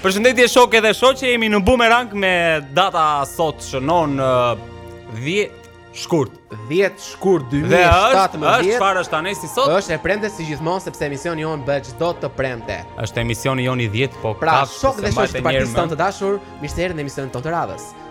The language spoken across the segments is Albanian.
Përshëndetje shokë edhe shoqe jemi në bumerang me data sot shënon 10 shkurt 10 shkurt 2017 Dhe është, është çfarë është tani sot është e premte si gjithmonë sepse emisioni jonë bëhet çdo të premte është emisioni jonë i 10 po Pra shokë dhe shoqe të partisë tonë të dashur Mirë se erdhët në emisionin tonë të radhës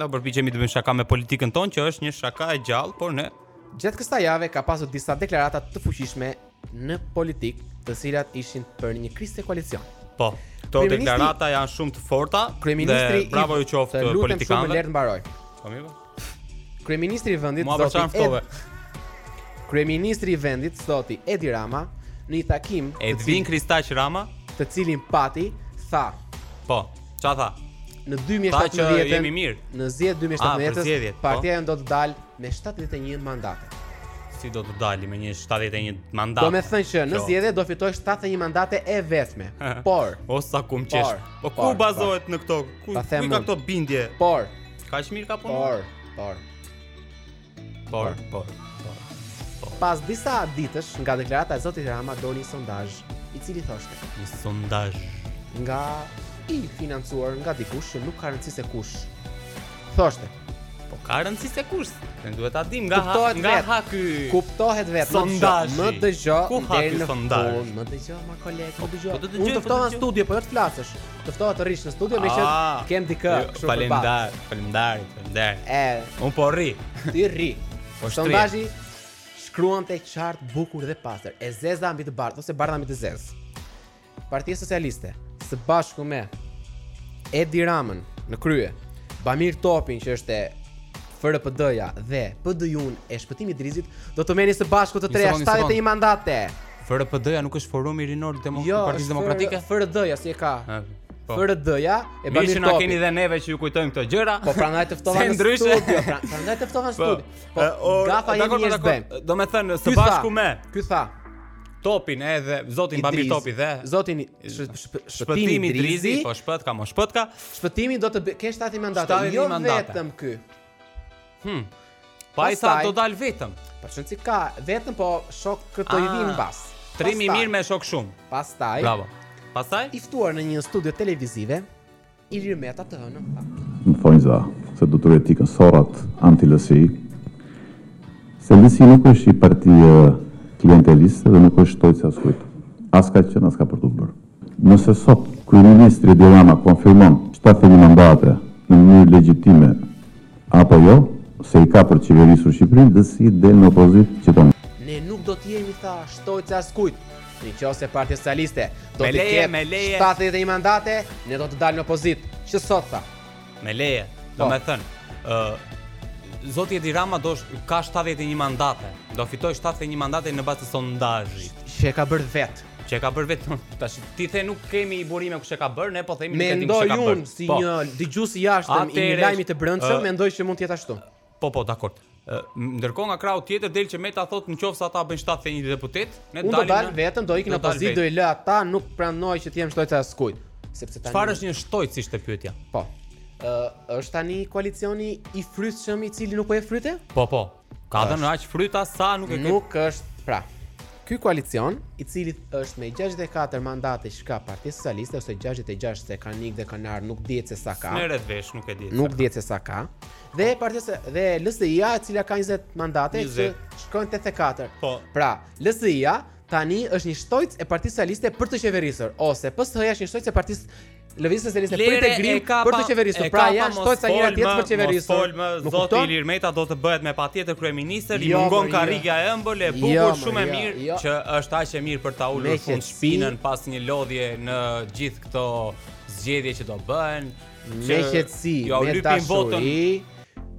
Ne përpiqemi të bëjmë shaka me politikën tonë që është një shaka e gjallë, por ne Gjatë kësaj jave ka pasur disa deklarata të fuqishme në politikë, të cilat ishin për një krizë të koalicionit. Po. Këto deklarata janë shumë të forta. Kryeministri i Bravo ju qoftë politikanëve. Lutem shumë lër të mbaroj. Po mirë. Kryeministri i vendit zoti Kryeministri i vendit zoti Edi Rama në një takim Edvin Kristaq Rama, të cilin pati, tha. Po. Ça tha? Në 2017, në zgjedhje 2017, po. partia jonë do të dalë me 71 mandate. Si do të dalë me një 71 mandate? Domethënë që në zgjedhje do fitojë 71 mandate e vetme. Por, o sa kam qesh. Po ku bazohet në këto? Ku ka këto bindje? Por, kaq mirë ka punuar. Por, por. Por, por, por. por. Pas disa ditësh nga deklarata e zotit Rama doli sondazh, i cili thoshte, një sondazh nga i financuar nga dikush që nuk ka rëndësi se kush. Thoshte, po ka rëndësi se kush? Ne duhet ta dimë nga ha, nga vet. ha ky. Kuptohet vetë sondazhi. Më dëgjo deri në fund, më dëgjo mor koleg, më dëgjo. Po, po, po, unë të ftova në studio, po jo të flasësh. Të ftova të rrish në studio, me që ah, të kem dikë jo, kështu për bas. Faleminderit, faleminderit, E, unë po rri. Ti rri. Po Sondazhi shkruante qartë, bukur dhe pastër. E zeza mbi të bardhë ose e bardha mbi të zezë. Partia Socialiste së bashku me Edi Ramën në krye, Bamir Topin që është FRPD-ja dhe PDIU-n e Shpëtim Idrizit, do të merrnin së bashku të tria 71 mandate. FRPD-ja nuk është forumi rinor demo jo, i Partisë Demokratike? Jo, FRD-ja si e ka. Po. FRD-ja e Bamirit. Mirë që na keni dhe neve që ju kujtojmë këto gjëra. Po prandaj të ftova në studio, pra, prandaj të ftova në po, studio. Po, po gafa jemi njerëz bëjmë. Domethënë së bashku me. Ky tha. Topin edhe zotin Bamir Topi dhe zotin Shpëtim Idrizi, po shpëtka, mo shpëtka. Shpëtimi do të ketë shtatë mandate. Jo vetëm ky. Hmm. Po ai tha do dal vetëm. Po ç'rëndësi ka vetëm po shok këto i ah, vin pas. Trimi i mirë me shokë shumë. Pastaj. Bravo. Pastaj i ftuar në një studio televizive Ilir Meta tha. Në fojza se do të rreshtin sorrat anti-LSI. Se LSI nuk është një parti klienteliste dhe nuk është shtojcë e askujt. As ka qenë as ka për të bërë. Nëse sot kryeministri Edi Rama konfirmon shtatëdhjetë e një mandate në mënyrë legjitime apo jo, se i ka për të qeverisur Shqipërinë LSI del në opozitë që ta ndjek. Ne nuk do të jemi tha shtojcë e askujt. Në qoftë se Partia Socialiste do të ketë shtatëdhjetë e një mandate, ne do të dalim në opozitë, që sot tha. Me leje, domethënë, zoti Edi Rama do ka shtatëdhjetë e një mandate, do fitojë shtatëdhjetë e një mandate në bazë të sondazhit. Që e ka bërë vetë. Që e ka bërë vetë. Tash ti the nuk kemi burime kush e ka bërë, ne po themi nuk e dimë kush e ka bërë. Mendoj si po. një dëgjues i jashtëm i një lajmi të brendshëm, uh, mendoj se mund të jetë ashtu. Po po, dakor. Uh, Ndërkohë nga krahu tjetër del që Meta thotë nëse ata bëjnë 71 deputet, ne dalim. Unë do dal vetëm, do ikim në opozitë, do i lë ata, nuk pranoj që të jem shtojcë e askujt. Sepse tani Çfarë është një shtojcë si ishte pyetja? Po. Ë, uh, është tani koalicioni i frytshëm i cili nuk po jep fryte? Po po. Ka dhënë aq fryta sa nuk e ke. Nuk është pra. Ky koalicion, i cili është me 64 mandate që ka Partia Socialiste ose 66 se kanë ik dhe kanë ardhur, nuk dihet se sa ka. Merret vesh, nuk e di. Nuk dihet se sa ka. Dhe po. Partia se dhe LSI-ja, e cila ka 20 mandate, 20. që shkojnë 84. Po. Pra, LSI-ja tani është një shtojcë e Partisë Socialiste për të qeverisur ose PS-ja është një shtojcë e Partisë Lëvizja Socialiste për Integrim për të qeverisur. Pra janë shtojca njëra-tjetrës për qeverisur. Mos folmë, zoti Ilir Meta do të bëhet me patjetër kryeministër, i jo, mungon jo. karriga e ëmbël e bukur jo, shumë e mirë që është aq e mirë për ta ulur fundshpinën pas një lodhje në gjithë këto zgjedhje që do bëhen. Me qetësi, me dashuri.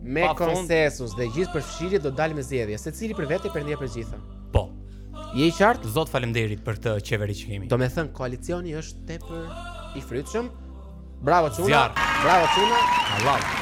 Me konsensus dhe gjithëpërfshirje do dalim në zgjedhje, secili për vete Perëndia për të gjithë. Po. Je i qartë? Zot faleminderit për këtë qeveri që kemi. Domethënë koalicioni është tepër i frytshëm. Bravo Çuna. Zjarr. Bravo Çuna. Allah.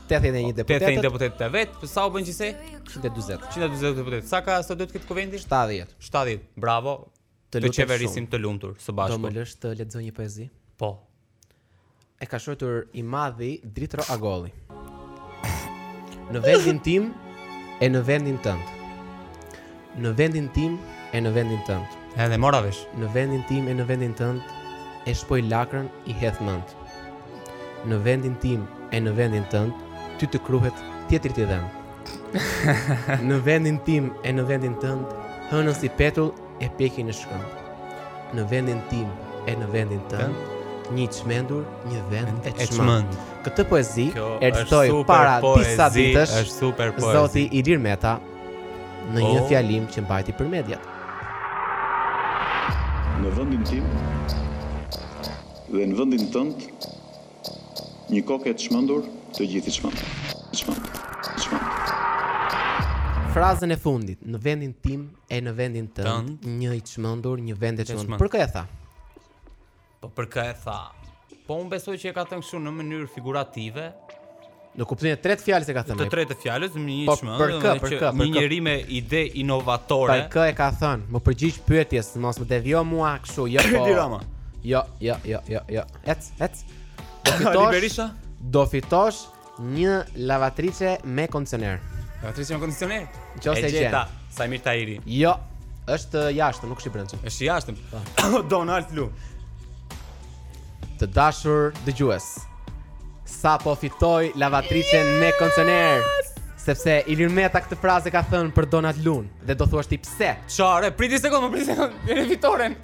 81 deputetë. 81 deputetë të vetët, po sa u bën gjithsej? 140. 140 deputetë. Sa ka sa do të ketë Kuvendi? 70. 70. Bravo. Të, të qeverisim të lumtur së bashku. Do më lësh të lexoj një poezi? Po. E ka shkruar i madhi Dritëro Agolli. Në vendin tim e në vendin tënd. Në vendin tim e në vendin tënd. E, e mora vesh. Në vendin tim e në vendin tënd e shpoj lakrën i hedh mend. Në vendin tim e në vendin tënd ty të kruhet tjetrit i dhemb. në vendin tim e në vendin tënd, hënën si petull e pjekin në shkëmb. Në vendin tim e në vendin tënd, një i çmendur, një vend e çmend. Këtë poezi e recitoi para disa ditësh. Është super poezi. Zoti Ilir Meta në një oh. fjalim që mbajti për mediat. Në vendin tim dhe në vendin tënd një kokë e çmendur të gjithë i çmend. Çmend. Çmend. Frazën e fundit, në vendin tim e në vendin tënd, një i çmendur, një vend e çmend. Për kë e tha? Po për kë e tha? Po unë besoj që e ka thënë kështu në mënyrë figurative. Në kuptimin e tretë të fjalës e ka thënë. Të tretë fjalës më një çmë, po, për kë, për kë, një njeri me ide inovatore. Për kë e ka thënë? Më përgjigj pyetjes, mos më devio mua kështu, jo po. Edi Rama. Jo, jo, jo, jo, jo. Ec, ec. Do fitosh. Do fitosh Një lavatriçe me kondicioner. Lavatriçe me kondicioner? Nëse e gjeta, Saimir Tahiri. Jo, është jashtë, nuk është i brendshëm. Është jashtë. Po. Donald Lu. Të dashur dëgjues. Sapo fitoi lavatriçen yes! me kondicioner? Sepse Ilir Meta këtë frazë e ka thënë për Donald Lun dhe do thuash ti pse? Çfarë? Prit një sekond, prit një sekond. Vjen fitoren.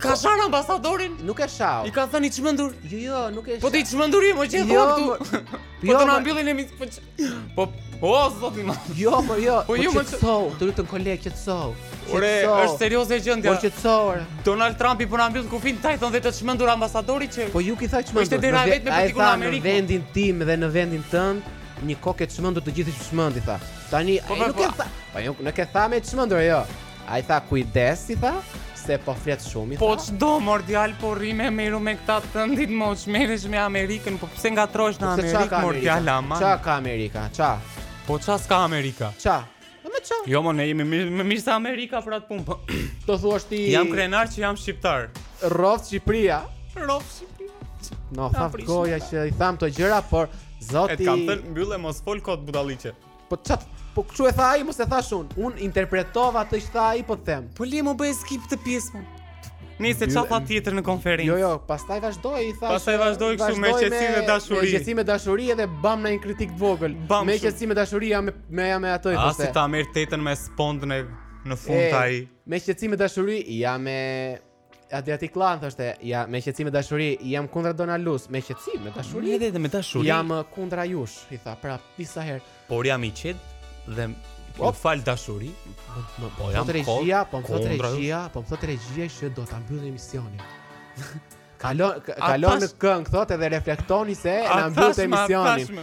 Ka sharë ambasadorin? Nuk e shau. I ka thënë i çmendur. Jo, jo, nuk e shau. Po të çmendur jemi që jo, këtu. Po, po jo, do na mbyllin emi. Po, po, po o zoti më. Jo, po jo. Po ju po më shau, të lutem koleg që e shau. Ore, është serioze gjendja. Po që e shau. Donald Trumpi po na mbyll kufin Titan dhe të çmendur ambasadori që Po nuk i tha çmendur. Ishte dera vetëm për t'ikur në Amerikë. Në vendin tim dhe në vendin tënd, një kokë e çmendur të gjithë i çmendi tha. Tani, po, nuk e tha. Po nuk e tha me çmendur, jo. Ai tha kujdes i tha se po flet shumë i tha. Po ç'do mor djal po rri more merru me këta të vendit mo ç'merresh me Amerikën, po pse ngatërrohesh në po Amerikë mor djal ama? Ça ka Amerika? Ça? Po ça s'ka Amerika? Ça? Po më ça? Jo më ne jemi më mirë se Amerika për atë punë. Po. Do thua ti Jam krenar që jam shqiptar. Rroftë Shqipëria. Rroftë Shqipëria. Na u thaftë goja që i thamë ato gjëra, por zoti E kam thënë mbylle mos fol kot budallallëqe. Po çat, po kështu e tha ai, mos e thashë unë. Unë interpretova atë që tha ai, po them. Po le më bëj skip këtë pjesë më. Nejse çfarë tha tjetër në konferencë. Jo, jo, pastaj vazhdoi, i tha. Pastaj vazhdoi kështu me qetësi dhe dashuri. Me qetësi dhe dashuri edhe bam nga një kritikë të vogël. Me qetësi dhe dashuri jam me me jam me ato i thoshte. A si ta merr tetën me spondë në në fund ai. Me qetësi dhe dashuri jam me Adriatik Llan thoshte, ja, me qetësi me dashuri, jam kundra Donald Lusë, me qetësi me dashuri. Edhe edhe me dashuri. Jam uh, kundra jush, i tha prap disa herë. Por jam i qetë dhe po fal dashuri. Po, po, po jam regjia, po më thotë regjia, po më thotë regjia që do ta mbyllë emisionin. Kalo kalo në këngë thotë edhe reflektoni se na mbyllën emisionin.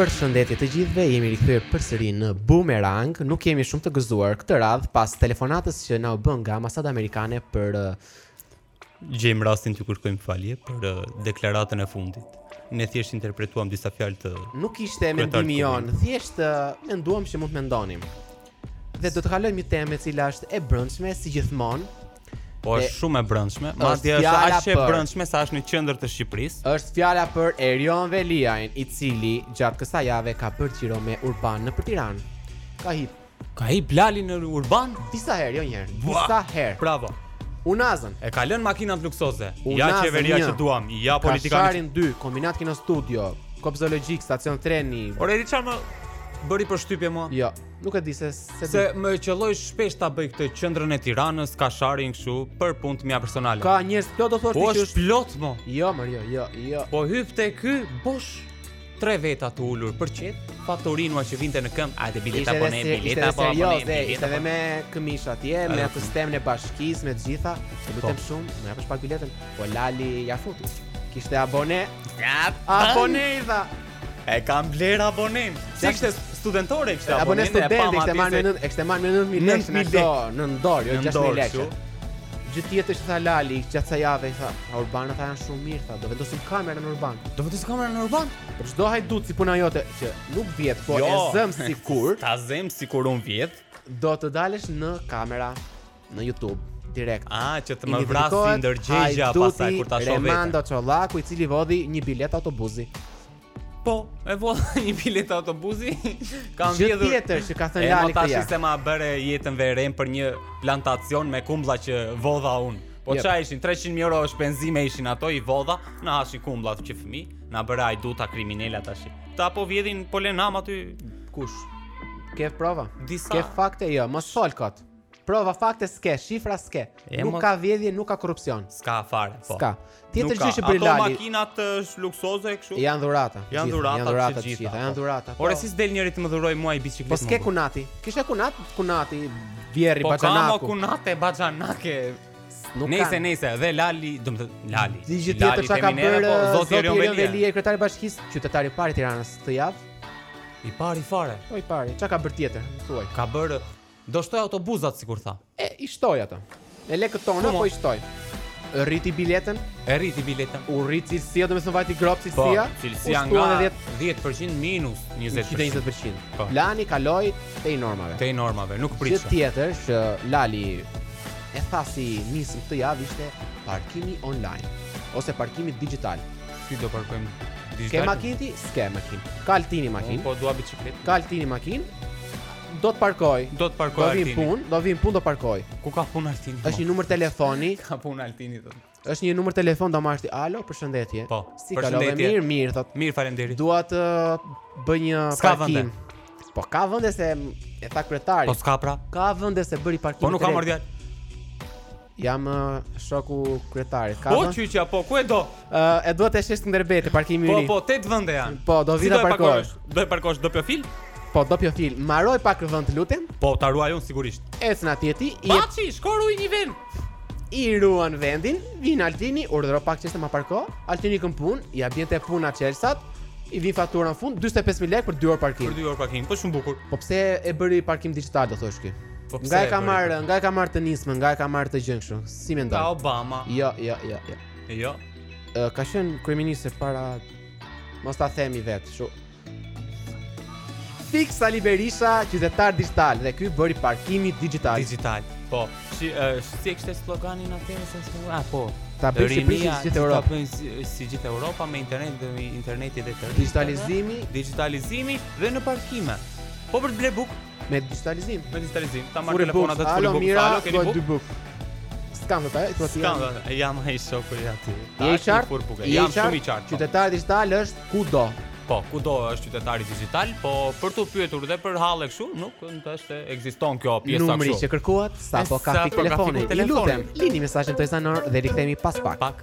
Përshëndetje të gjithëve, jemi rikthyer përsëri në Boomerang. Nuk jemi shumë të gëzuar këtë radhë pas telefonatës që na u bë nga ambasada amerikane për uh, Gjejmë rastin t'ju kërkojmë falje për uh, deklaratën e fundit. Ne thjesht interpretuam disa fjalë të Nuk ishte mendimi jonë, thjesht uh, menduam që mund të mendonim. Dhe do të kalojmë në një temë e cila është e brendshme si gjithmonë. Po është shumë e brendshme, madje është aq e brendshme sa është në qendër të Shqipërisë. Është fjala për Erion Veliajn, i cili gjatë kësaj jave ka bërë xhiro me urban nëpër Tiranë. Ka hip Ka hip Lali në urban? Disa herë, jo një herë. Disa herë. Bravo. Unazën. E ka lënë makinat luksoze. Unazën, ja qeveria që duam. Ja politika. Kasharin 2, Kombinat Kinostudio, kopsht zoologjik, stacion treni. Ore Richard më bëri përshtypje mua. Jo, nuk e di se se, se më qelloj shpesh ta bëj këtë qendrën e Tiranës, Kasharin kështu për punët e mia personale. Ka njerëz plot do thosh ti po që është plot mo. Jo, më jo, jo, jo. Po hyp te ky bosh. Tre veta të ulur për qejf, fatorinua që vinte në këmbë, hajde bileta po ne, bileta po ne, bileta. Ishte po dhe me këmish atje, me atë stemën e bashkisë me të gjitha. Po. Të lutem shumë, më japësh pak biletën. Po Lali ja futi. Kishte abone. Ja, abone i dha. E kam bler abonim. Si ishte studentore kishte abonim. Abone studente kishte marrë në, kishte marrë në 9000 lekë në dorë, jo 6000 lekë. Gjë tjetër që tha Lali, gjatë kësaj jave, tha, Tha urbanat tha janë shumë mirë, tha, do vendosim kamera në Urban. Do vendosim kamera në Urban? Për çdo hajdut si puna jote që nuk vjedh, po jo, e zëm sikur. Ta zëm sikur un vjedh. Do të dalësh në kamera në YouTube direkt. Ah, që të më vrasë ndërgjegja pasaj kur ta shoh vetë. Remando Çollaku i cili vodhi një bilet autobuzi. Po, e vodha një bilet autobuzi, kam vjedhur. Gjë tjetër që ka thënë Lali këtë javë. Tash se ma bëre jetën verem për një plantacion me kumbla që vodha un. Po çfarë ishin 300 mijë euro shpenzime ishin ato i vodha, na hashin kumbla ato që fëmi, na bëre hajduta kriminela tash. Këta po vjedhin pa lënë aty kush. Ke prova? Disa. Ke fakte jo, mos fol kot. Prova, fakte s'ke, shifra s'ke. E, nuk mo... ka vjedhje, nuk ka korrupsion. S'ka fare, po. S'ka. Tjetër gjë që bëri Lali. Ato makinat luksoze kështu? Janë dhurata. Janë dhurata, janë dhurata të gjitha, janë po. dhurata. Ore po si s'del njëri të më dhuroj mua një biçikletë. Po s'ke kunat ti. Kishte kunat, kunati, vjehrri baxhanaku. Po kam kunat e baxhanak. Nuk kanë. Nejse, nejse, dhe Lali, domethënë Lali. Dhe gjë tjetër çka ka bërë po, zoti Erion Veliaj, kryetari i bashkisë, qytetari i parë i Tiranës këtë javë. I pari fare. Po i pari, çka ka bërë tjetër? Thuaj. Ka bërë Do shtoj autobuzat sikur tha. E i shtoj ato. Me lekët tona po i shtoj. E rriti biletën? E rriti biletën. U rrit cilësia, domethënë vajti gropë cilësia? Po, cilësia nga 10% minus 20%. 20%. Po. Lali kaloi tej normave. Tej normave, nuk prish. Gjë tjetër, që Lali e tha si nismë këtë javë ishte parkimi online, ose parkimi digital. Si do parkojmë digital? Ke makinë ti? S'ke makinë. Ka Altini makinë. Po, dua biçikletë. Ka Altini makinë. Do të parkoj. Do të parkoj Altini. Do vim punë, do vim punë do parkoj. Ku ka punë Altini? Është një numër telefoni. Ka punë Altini thotë. Është një numër telefon do marr ti. Alo, përshëndetje. Po. Si përshëndetje. Kalove, mirë, mirë thotë. Mirë, faleminderit. Dua të bëj një s'ka parkim. Vende. Po ka vende se e tha kryetari. Po s'ka pra. Ka vende se bëri parkim. Po nuk ka marrë Jam shoku i kryetarit. Ka po qyqja, po ku e do? Uh, e duhet te sheshi Skënderbej te parkimi po, i ri. Po, po, tetë vende janë. Po, do vi ta parkosh. Do e parkosh do profil? Po, do profil. Ma ruaj pak vend të lutem. Po, ta ruaj unë sigurisht. Ec nga ti ti. Paçi, shko ruaj një vend. I ruan vendin, vjen Altini, urdhëro pak çelësat ma parko. Altini ikën në punë, ia bien te puna çelësat. I vjen fatura në fund 45000 lekë për 2 orë parkim. Për 2 orë parkim, po shumë bukur. Po pse e bëri parkim digital do thuash ti? Po nga e ka marrë, nga e ka marrë këtë nismë, nga e ka marrë këtë gjënë kështu. Si mendon? Nga Obama. Jo, jo, jo, jo. Jo. Ë ka qenë kryeministër para mos ta themi vetë, kështu. Fiks Sali Berisha, qytetar digital dhe ky bëri parkimin digital. Digital. Po, si është si e kishte sloganin atë se s'po. Ah, po. Ta bëj si gjithë si gjithë Europa. Ta bëj si gjithë Europa me internet dhe me internetin dhe të digitalizimi, digitalizimi dhe në parkime. Po për të blerë bukë, Me digitalizim. Me digitalizim. Ta marr telefon atë të kërkoj bukë. Alo, keni bukë? Dy bukë. S'kam të e, të atë janë. S'kam e, jam ai shoku i atij. Je i qartë? Je i qartë? qartë. Po. Qytetari digital është kudo. Po, kudo është qytetari digital, po për t'u pyetur dhe për halle kështu, nuk ekziston kjo pjesa kështu. Numri që kërkuat, sapo ka fik telefonin. Ju lutem, lini mesazhin tuaj zanor dhe rikthehemi pas pak. Pak.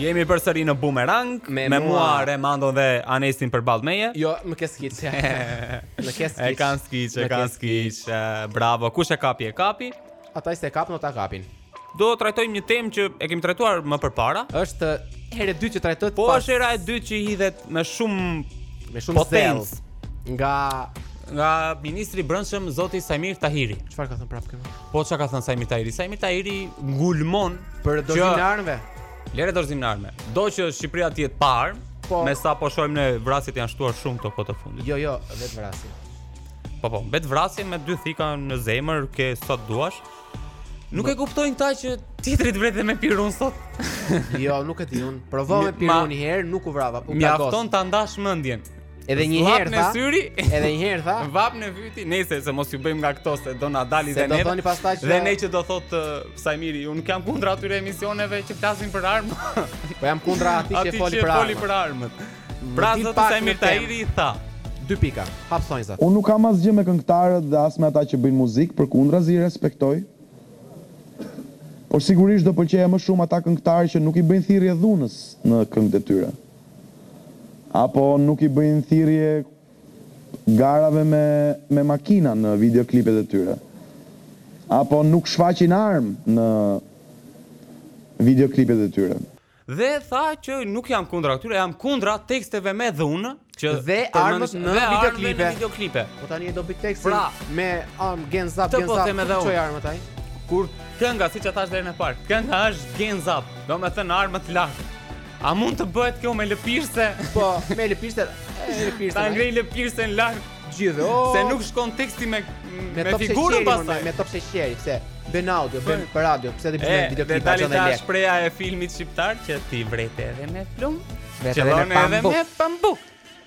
Jemi përsëri në Bumerang me, me mua, mua Ermandon dhe Anesin përballë meje. Jo, më ke skiç. më ke skiç. E kanë skiç, e kanë skiç. Bravo. Kush e kapi e kapi? Ata që e kapin do ta kapin. Do të trajtojmë një temë që e kemi trajtuar më përpara. Është hera e dytë që trajtohet. Po është hera e dytë që hidhet me shumë me shumë potencë nga nga ministri i Brendshëm Zoti Saimir Tahiri. Çfarë ka thënë prapë këtu? Po ça ka thënë Saimir Tahiri? Saimir Tahiri ngulmon për dorëzimin e armëve. Lëre dorëzimin e armëve. Do që Shqipëria të jetë pa armë. Po. Me sa po shohim ne vrasjet janë shtuar shumë këto kohët e fundit. Jo, jo, vetëvrasje. Po po, vetëvrasje me dy thika në zemër ke sa të duash. Nuk e kuptojnë këta që tjetri të vret dhe me pirun sot Jo, nuk e di unë Provova me pirun një herë, nuk u vrava Mjafton ta ndash mendjen Edhe një herë tha. Syri, edhe një herë tha. Vap në vyti, se mos ju bëjmë nga këto se do na dalin dhe ne. Se do thoni pastaj që dhe ne që do thot uh, Saimiri, unë jam kundra atyre emisioneve që flasin për armë. Po jam kundra atij që foli për armë. Atij që foli për armë. Pra zoti Saimir Tahiri tha. Dy pika. Hap thonjëzat. Unë nuk kam asgjë me këngëtarët dhe as me ata që bëjnë muzikë, përkundrazi i respektoj. Por sigurisht do pëlqeja më shumë ata këngëtarë që nuk i bëjnë thirrje dhunës në këngët e tyre. Apo nuk i bëjnë thirrje garave me me makina në videoklipet e tyre. Apo nuk shfaqin armë në videoklipet e tyre. Dhe tha që nuk jam kundra këtyre, jam kundra teksteve me dhunë që dhe armës në videoklipe. Po tani e do bëj tekstin pra, me armë guns up guns up. Se po çon armët ai. Kur kënga siç e thashë dhe më parë, kënga është Guns Up. Domethënë armët lart. A mund të bëhet kjo me lëpirëse? Po, me lëpirëse. Ta ngrejë lëpirësen lart. Gjithë. Oh. Se nuk shkon teksti me me, me figurën pastaj. Me top sheqeri, pse? Bëje audio, bëje për radio, pse të bëjmë eh, video klip atë lehtë. Shprehja e filmit shqiptar që ti vret edhe me plumb. Që edhe me pambuk.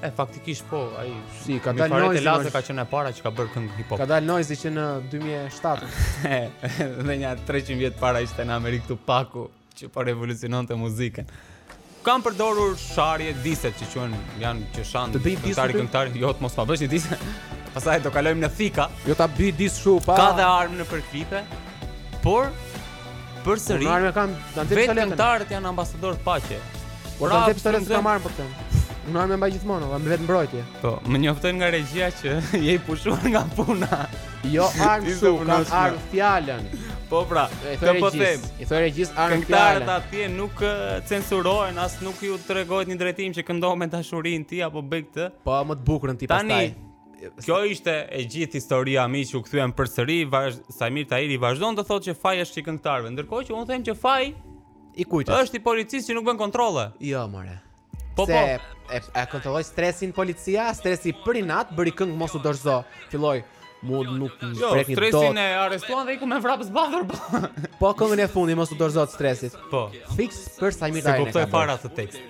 E faktikisht po, ai si ka dalë Noizy zaza ka qenë e para që ka bërë këngë hip hop. Ka dalë Noizy që në 2007. Dhe nja 300 vjet para ishte në Amerikë Tupaku që po revoluciononte muzikën. Kam përdorur sharje diset që quhen janë që shan këngëtar këngëtar jo të mos ma bësh diset. Pastaj do kalojmë në thika. Jo ta bëj dis shu pa. Ka dhe armë nëpër klipe. Por Përsëri. Unë kam kanë dhënë çfarë? Këngëtarët janë ambasadorë paqe. Po dhe pistoletën e kam marrë për këtë. Unë armë mbaj gjithmonë, për vetëmbrojtje. Po, më njoftojnë nga regjia që je i pushuar nga puna. Jo, armë s'ka, ka armë fjalën. Po pra, të po them. I thuaj regjisë armë fjalën. Këngëtarët atje nuk censurohen, as nuk ju tregohet një drejtim që këndo me dashurinë ti apo bëj këtë. Po, më të bukurën ti pastaj. Tani, Kjo ishte e gjithë historia miq, u kthyem përsëri, vazh... Saimir Tahiri vazhdon të thotë që faji është i këngëtarëve, ndërkohë që unë them që faji i kujt është? Është i policisë që nuk bën kontrolle. Jo, more. Po po. E, e kontrolloi Stresin policia, Stresi për inat, bëri këngë mos u dorëzo. Filloi Mu jo, nuk më, jo, prek njeri dot. Jo, Stresin e arrestuan dhe iku me vrap zbathur, po. Po, këngën e fundit, mos u dorëzo të Stresit. Po. Fiks për Saimir Tahirin. S'e kuptoj fare atë tekstin.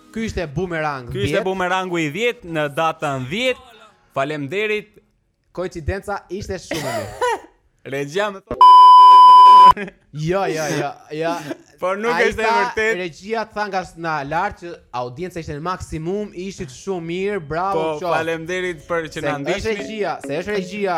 Ky ishte bumerang 10. Ky ishte bumerangu i 10 në datën 10. Faleminderit. Koincidenca ishte shumë e mirë. Regjia më thotë. Jo, jo, jo, jo. Por nuk është e, ai tha, vërtetë. Regjia tha nga s- nga lart që audienca ishte në maksimum, ishit shumë mirë, bravo, Po, qoftë. faleminderit për që na ndiqni. Se është regjia, se është regjia